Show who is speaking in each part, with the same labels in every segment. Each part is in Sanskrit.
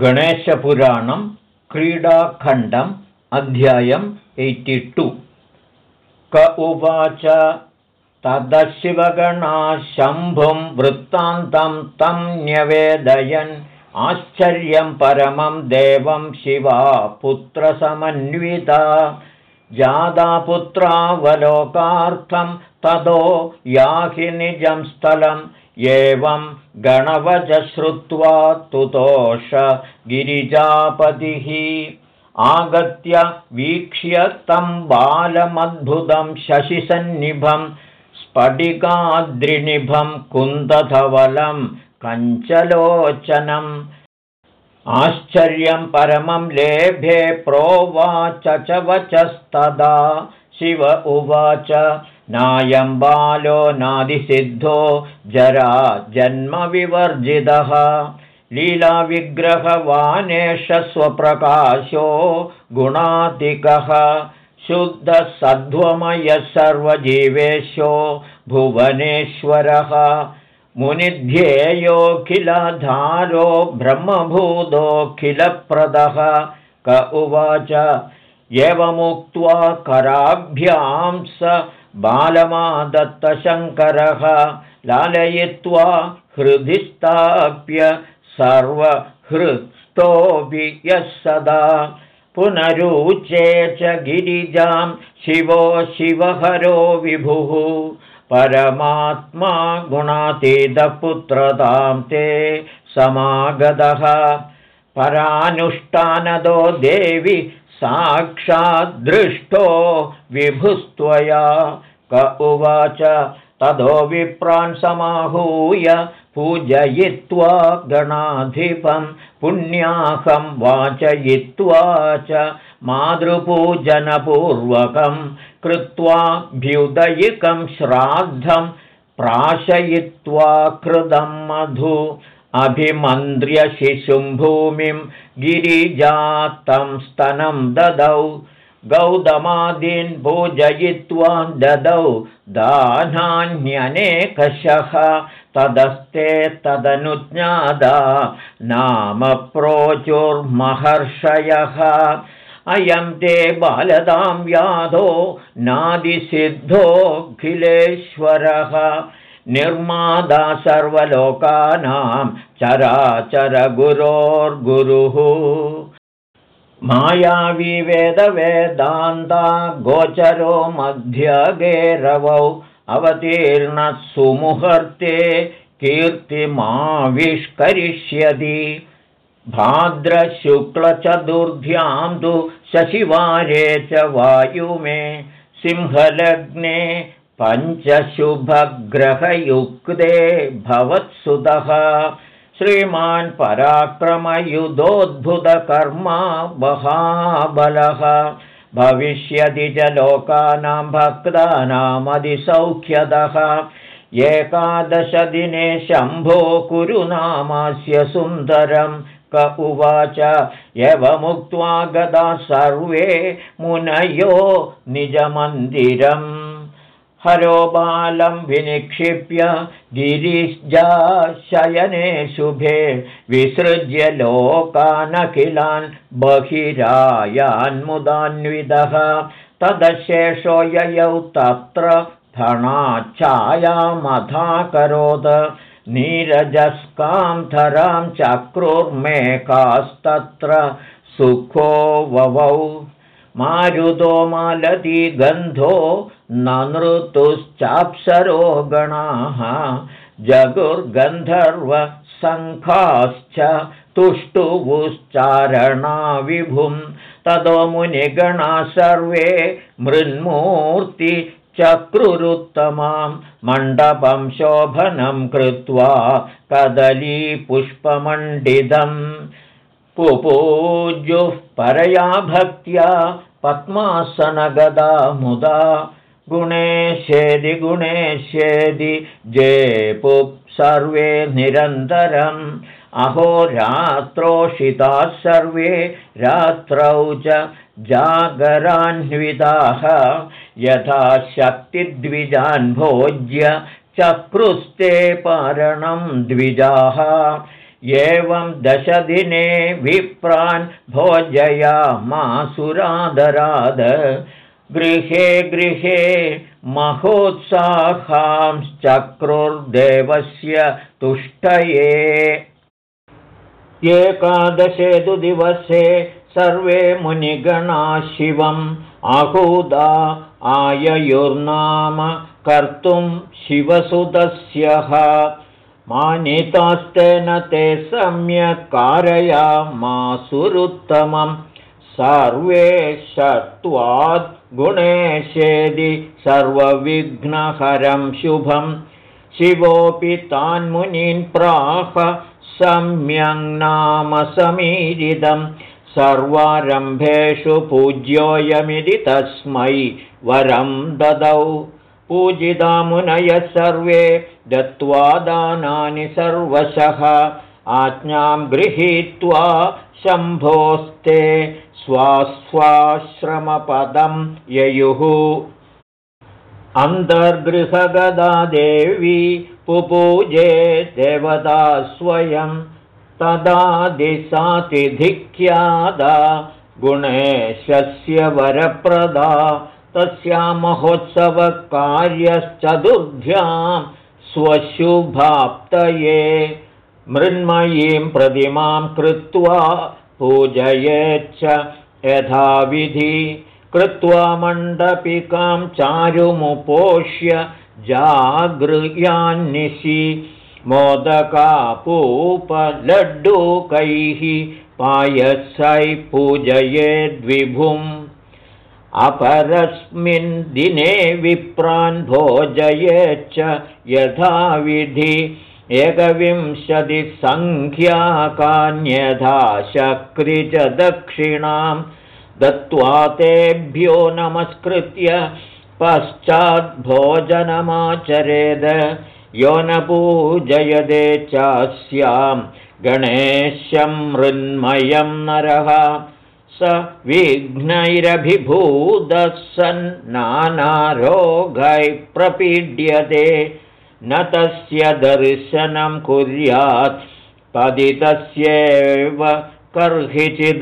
Speaker 1: गणेशपुराणं क्रीडाखण्डम् अध्यायम् टु। क उवाच तदशिवगणाः शम्भुं वृत्तान्तं तं न्यवेदयन् आश्चर्यं परमं देवं शिवा पुत्रसमन्विता जादापुत्रावलोकार्थं तदो याहि निजं स्थलं एवं गणवज श्रुत्वा तुतोष गिरिजापतिः आगत्य वीक्ष्य तं बालमद्भुतं शशिसन्निभं स्फटिकाद्रिनिभं कुन्दधवलं कञ्चलोचनम्। आश्चर्यं परमं लेभे प्रोवाच च वचस्तदा शिव उवाच नायं बालो नादिसिद्धो जरा जन्मविवर्जितः। लीलाविग्रहवानेश स्वप्रकाशो गुणातिकः शुद्धसध्वमयः सर्वजीवेशो भुवनेश्वरः। मुनिध्येयोऽखिलधारो ब्रह्मभूतोऽखिलप्रदः। क उवाच एवमुक्त्वा कराभ्यां स बालमादत्तशङ्करः लालयित्वा हृदि स्थाप्य सर्वहृत्स्तोऽपि यः सदा पुनरुचे च गिरिजां शिवो शिवहरो विभुः परमात्मा गुणातीतपुत्रतां ते समागतः परानुष्ठानदो देवि साक्षाद्दृष्टो विभुस्त्वया। क उवाच ततो विप्रान् समाहूय पूजयित्वा गणाधिपं पुण्याहं वाचयित्वा च मातृपूजनपूर्वकं कृत्वाभ्युदयिकं श्राद्धं प्राशयित्वा कृतं मधु अभिमन्त्र्य शिशुं भूमिं गिरिजातं स्तनं ददौ गौतमादीन् पूजयित्वा ददौ दानान्यनेकशः तदस्ते तदनुज्ञादा नाम प्रोचुर्महर्षयः। अयं ते बालदां व्याधो नादिसिद्धोऽखिलेश्वरः निर्मादा सर्वलोकानां चराचरगुरोर्गुरुः। मायाविवेदवेदान्ता गोचरो मध्यगेरवौ अवतीर्णः सुमुहूर्ते कीर्तिमाविष्करिष्यति। भाद्रशुक्लचतुर्ध्यां तु शशिवारे च वायुमे सिंहलग्ने पञ्चशुभग्रहयुक्ते भवत्सुतः। श्रीमान् पराक्रमयुधोद्भुतकर्मा महाबलः भविष्यति च लोकानां भक्तानामधिसौख्यदः एकादशदिने शम्भो कुरुनामास्य सुन्दरं क उवाच। एवमुक्त्वा गदा सर्वे मुनयो निजमन्दिरम् हरो बालं विनिक्षिप्य गिरिजाशयने शुभे विसृज्य लोकानखिलान् बहिरायान्मुदान्विदः तदशेषो ययौ तत्र फणाच्छायामधाकरोद नीरजस्कां धरां चक्रुर्मेकास्तत्र सुखो ववौ मारुतो मालती गन्धो ननृतुश्चाप्सरो गणाः। जगुर्गन्धर्वसङ्खाश्च तुष्टुवुश्चारणाविभुं ततो मुनिगणा सर्वे मृन्मूर्ति चक्रुरुत्तमां। मण्डपं शोभनं कृत्वा कदलीपुष्पमण्डितम् पुपूजुः परया भक्त्या पद्मासनगदा मुदा गुणेशेदि गुणेशेदि जेपुप् सर्वे निरन्तरम्। अहोरात्रोषिताः सर्वे रात्रौ च जागरान्विताः। यथा शक्तिद्विजान् भोज्य चक्रुस्ते पारणं द्विजाः एवं दशदिने विप्रान् भोजयामासुरादराद। गृहे गृहे महोत्साहांश्चक्रुर्देवस्य तुष्टये। एकादशे तु दिवसे सर्वे मुनिगणा शिवम् आहूदा आययुर्नाम कर्तुं शिवसुतस्यः मानितास्तेन ते सम्यक् कारयामासुरुत्तमं। सर्वे शत्वात् गुणेशेदि सर्वविघ्नहरं शुभं। शिवोऽपि तान्मुनीन् प्राह सम्यङ् नाम समीरितं सर्वारम्भेषु पूज्योऽयमिति तस्मै वरं ददौ। पूजिता मुनयः सर्वे दत्त्वा दानानि सर्वशः। आज्ञां गृहीत्वा शम्भोस्ते स्वास्वाश्रमपदं ययुः। अन्तर्गृहगदा देवी पुपूजे देवता स्वयं तदादिसातिधिख्यादा गुणेशस्य वरप्रदा। तस्या महोत्सवकार्यश्चतुर्भ्यां स्वशुभाप्तये मृण्मयीं प्रतिमां कृत्वा पूजयेच्च यथाविधि कृत्वा मण्डपिकां चारुमुपोष्य जागृयान्निशि मोदकापूपलड्डुकैः पायसै पूजयेद्विभुम् अपरस्मिन् दिने विप्रान् भोजयेच्च यथाविधि एकविंशतिसङ्ख्याकान्यथा शक्रि च दक्षिणां दत्त्वा तेभ्यो नमस्कृत्य पश्चाद्भोजनमाचरेद। यो न पूजयदे चास्यां गणेशं मृन्मयं नरः स विघ्नैरभिभूतः सन् नानारोगैः प्रपीड्यते। न तस्य दर्शनं कुर्यात् पदितस्येव कर्हिचिद।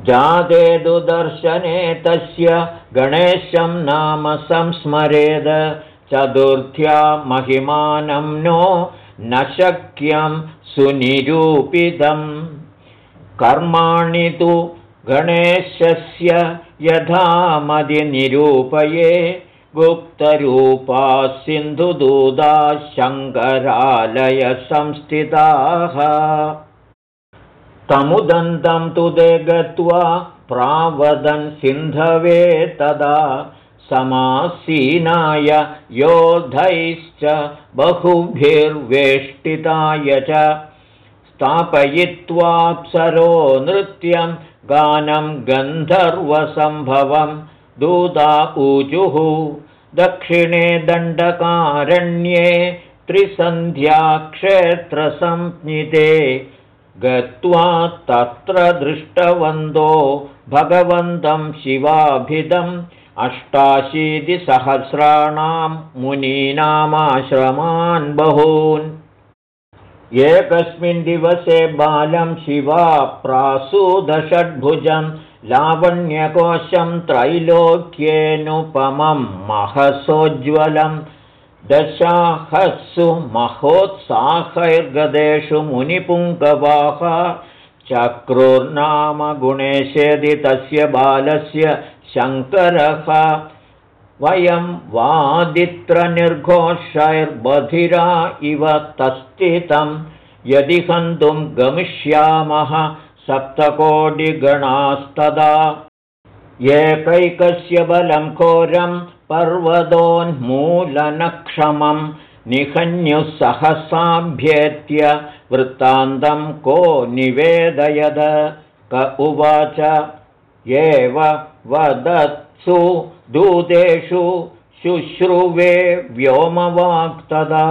Speaker 1: जाते दुदर्शने तस्य गणेशं नाम संस्मरेद। चतुर्थ्या महिमानं नो न शक्यं सुनिरूपितम् कर्माणि तु गणेशस्य यथा मदिनिरूपये गुप्तरूपा सिन्धुदूता शङ्करालयसंस्थिताः। तमुदन्तं तु ते गत्वा प्रावदन् सिन्धवे तदा समासीनाय योधैश्च बहुभिर्वेष्टिताय च स्थापयित्वाप्सरो नृत्यं गानं गन्धर्वसम्भवं। दूता ऊजुः दक्षिणे दण्डकारण्ये त्रिसन्ध्याक्षेत्रसंज्ञिते। गत्वा तत्र दृष्टवन्तो भगवन्तं शिवाभिधम् अष्टाशीतिसहस्राणां मुनीनामाश्रमान् बहून् एकस्मिन् दिवसे बालं शिवा प्रासूदषड्भुजं लावण्यकोशं त्रैलोक्येनुपमं महसोज्ज्वलं दशाहत्सु महोत्साहैर्गदेषु मुनिपुङ्गवाः चक्रुर्नाम गुणेशेदि तस्य बालस्य शङ्करः वयं वादित्रनिर्घोषैर्बधिरा इव तस्थितं। यदि हन्तुं गमिष्यामः सप्तकोटिगणास्तदा। एकैकस्य बलं घोरं पर्वतोन्मूलनक्षमं। निहन्युसहसाभ्येत्य वृत्तान्तं को निवेदयद। क उवाच। एव वदत्सु दूतेषु शुश्रुवे व्योमवाक्तदा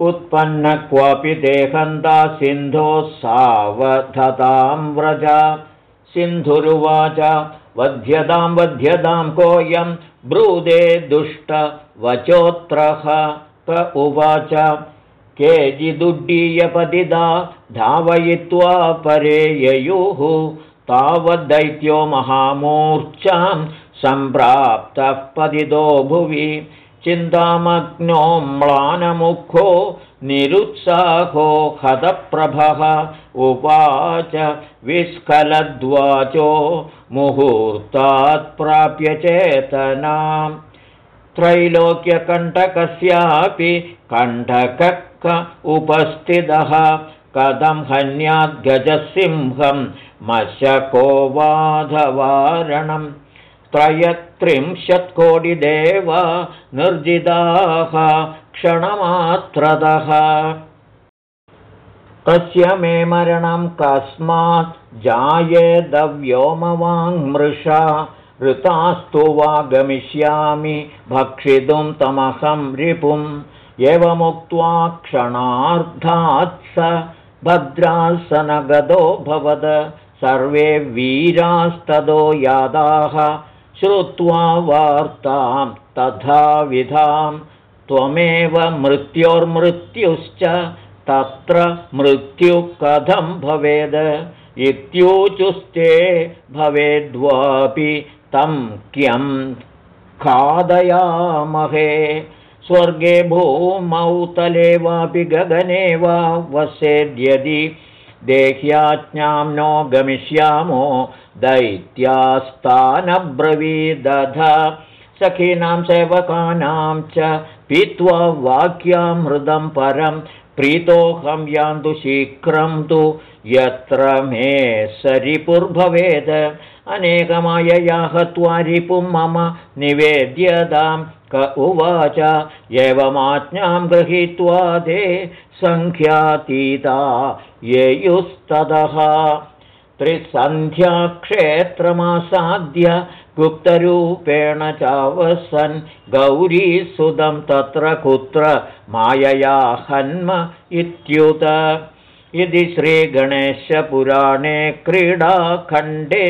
Speaker 1: उत्पन्न क्वापि देहन्ता सिन्धोः सावधतां व्रज। सिन्धुरुवाच वध्यतां वध्यतां कोऽयं ब्रूदे दुष्टवचोत्रः। क उवाच केचिदुड्डीयपतिदा धावयित्वा परे ययुः तावद्दैत्यो महामूर्च्छां सम्प्राप्तः पतितो भुवि चिन्तामग्नो म्लानमुखो निरुत्साहो हतप्रभः उवाच विस्खलद्वाचो मुहूर्तात् चेतनाम्। त्रैलोक्यकण्ठकस्यापि कण्ठक उपस्थितः। कथं हन्याद्गजसिंहं मशको वाधवारणम् त्रयत्रिंशत्कोटिदेवा निर्जिताः क्षणमात्रतः। तस्य मे मरणं कस्मात् जायेदव्योमवाङ्मृषा ऋतास्तु वा गमिष्यामि भक्षितुं तमहं रिपुम् एवमुक्त्वा क्षणार्धात् स भद्रासनगतो भवद। सर्वे वीरास्ततो यादाः श्रुत्वा वार्तां तथाविधां त्वमेव मृत्योर्मृत्युश्च तत्र मृत्युः कथं भवेद् इत्यूचुस्ते भवेद्वापि तं क्यं खादयामहे। स्वर्गे भूमौ तले वापि गगने वा वसेद्यदि देह्याज्ञां नो गमिष्यामो दैत्यास्तानब्रवीदध। सखीनां सेवकानां च पीत्वा वाक्यामृदं परं प्रीतोऽहं यान्तु शीघ्रं तु यत्र मे सरिपुर्भवेद। अनेकमायया हत्वा रिपुं मम निवेद्यतां क उवाच एवमाज्ञां गृहीत्वा ते सङ्ख्यातीता येयुस्ततः त्रिसन्ध्याक्षेत्रमासाद्य गुप्तरूपेण चावसन् गौरीसुदं तत्र कुत्र मायया हन्म इत्युत। इति श्रीगणेशपुराणे क्रीडाखण्डे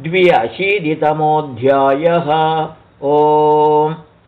Speaker 1: द्व्यशीतितमोऽध्यायः। ओम्